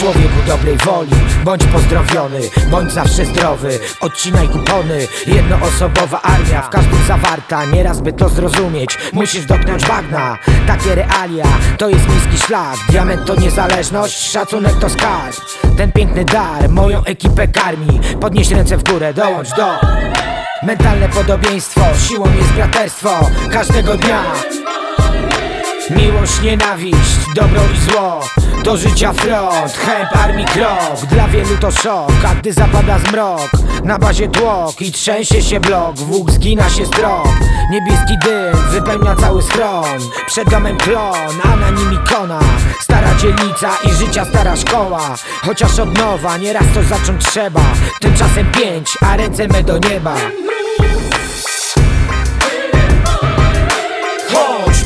człowieku dobrej woli. Bądź pozdrowiony, bądź zawsze zdrowy. Odcinaj kupony, jednoosobowa armia W każdym zawarta, nieraz by to zrozumieć Musisz dotknąć bagna, takie realia To jest miejski szlak, diament to niezależność Szacunek to skarb, ten piękny dar Moją ekipę karmi, podnieś ręce w górę, dołącz do Mentalne podobieństwo, siłą jest braterstwo Każdego dnia Miłość, nienawiść, dobro i zło. To życia front, chęb armii krok. Dla wielu to szok, a gdy zapada zmrok Na bazie tłok i trzęsie się blok. Włók zgina się strop Niebieski dym wypełnia cały schron Przed domem klon, a na nim ikona Stara dzielnica i życia stara szkoła. Chociaż od nowa, nieraz to zacząć trzeba. Tymczasem pięć, a ręce me do nieba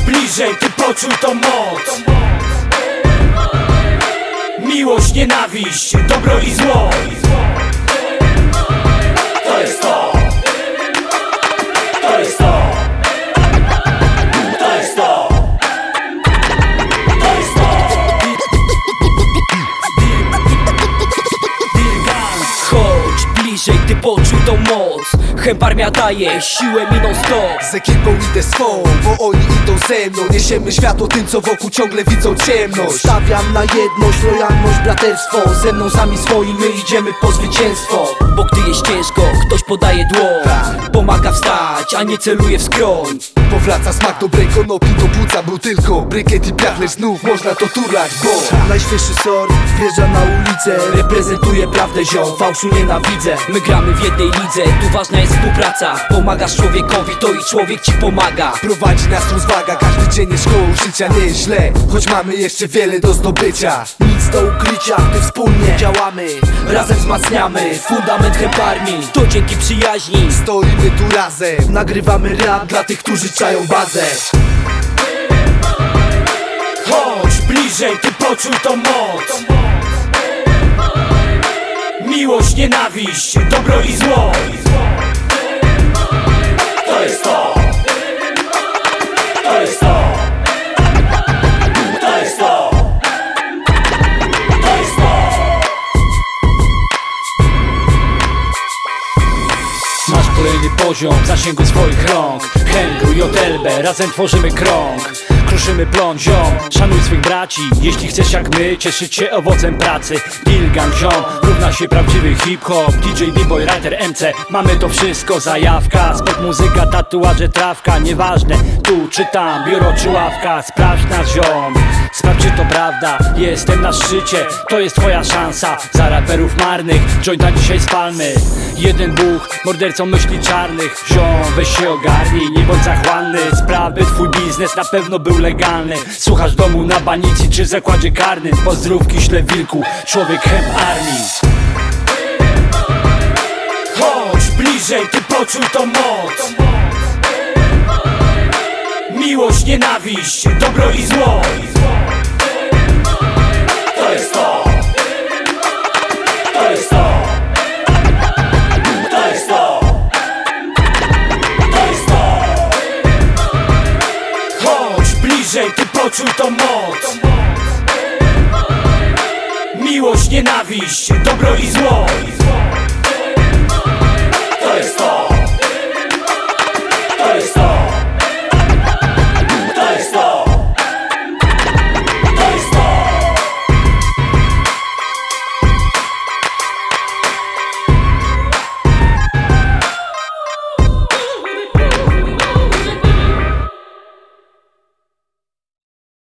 Bliżej, ty poczuj tą moc. Miłość, nienawiść, dobro i zło poczuj tą moc. Chęb armia daje siłę miną stop Z ekipą idę swą, bo oni idą ze mną. Niesiemy światło tym, co wokół ciągle widzą ciemność. Stawiam na jedność, lojalność, braterstwo. Ze mną sami swoi, my idziemy po zwycięstwo. Bo gdy jest ciężko, ktoś podaje dłoń. Pomaga wstać, a nie celuje w skroń Powraca smak dobrej konopi do płuca Był tylko brykiet i piach, lecz znów można to turlać Bo najświeższy sort wjeżdża na ulicę Reprezentuje prawdę ziom, fałszu nienawidzę. My gramy w jednej lidze, tu ważna jest współpraca. Pomagasz człowiekowi, to i człowiek ci pomaga. Prowadzi nas rozwaga, każdy dzień jest szkołą życia Nie jest źle, choć mamy jeszcze wiele do zdobycia. Nic do ukrycia, gdy wspólnie działamy Razem wzmacniamy fundament chęb armii To dzięki przyjaźni. Stoimy tu razem, nagrywamy rap dla tych, którzy czają bazę. Chodź bliżej, ty poczuj tą moc. Miłość, nienawiść, dobro i zło. To jest to To kolejny poziom zasięgu swoich rąk. Hengu i Otelbę, razem tworzymy krąg. Kruszymy plon, ziom, szanuj swych braci Jeśli chcesz jak my, cieszyć się owocem pracy. Pilgan, ziom, równa się prawdziwy hip-hop. DJ, b-boy, writer, MC Mamy to wszystko, zajawka. Sport, muzyka, tatuaże, trawka. Nieważne, tu czy tam, biuro czy ławka. Sprawdź nas, ziom Sprawdź czy to prawda, jestem na szczycie To jest twoja szansa, za raperów marnych Jointa dzisiaj spalmy. Jeden buch, mordercą myśli czarnych. Ziom, weź się ogarnij, nie bądź zachłanny. Sprawy, twój biznes na pewno był legalny. Słuchasz domu na banicji czy w zakładzie karnym. Pozdrówki śle wilku, człowiek chęb armii. Chodź bliżej, ty poczuj tą moc. Miłość, nienawiść, dobro i zło Chodź bliżej, ty poczuj tą moc. Miłość, nienawiść, dobro i zło